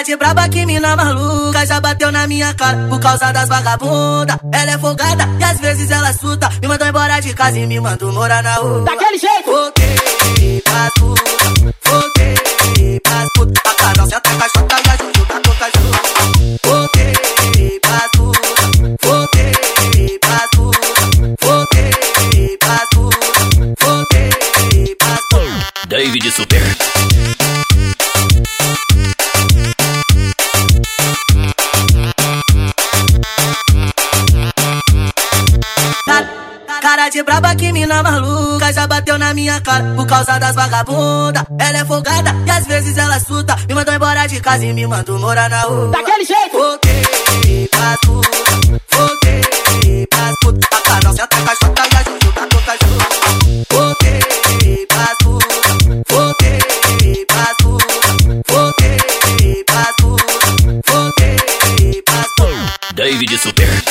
Cara de braba que mina maluca já bateu na minha cara por causa das vagabunda. Ela é folgada e às vezes ela suta. Me mandou embora de casa e me mandou morar na rua. Daquele jeito! Voltei pras puta, voltei pras puta. A Carol senta com a chota e a Juju tá com cachorro. Voltei pras puta, voltei pras puta, voltei pras puta, voltei pras. David Super. Cara de braba que mina maluca já bateu na minha cara por causa das vagabunda. Ela é folgada e às vezes ela suta. Me mandou embora de casa e me mandou morar na rua. Daquele jeito! Voltei pras puta, voltei pras puta. A Carol senta com a chota e a Juju tá com cachorro. Voltei pras puta, voltei pras puta, voltei pras puta, voltei pras puta. David Super.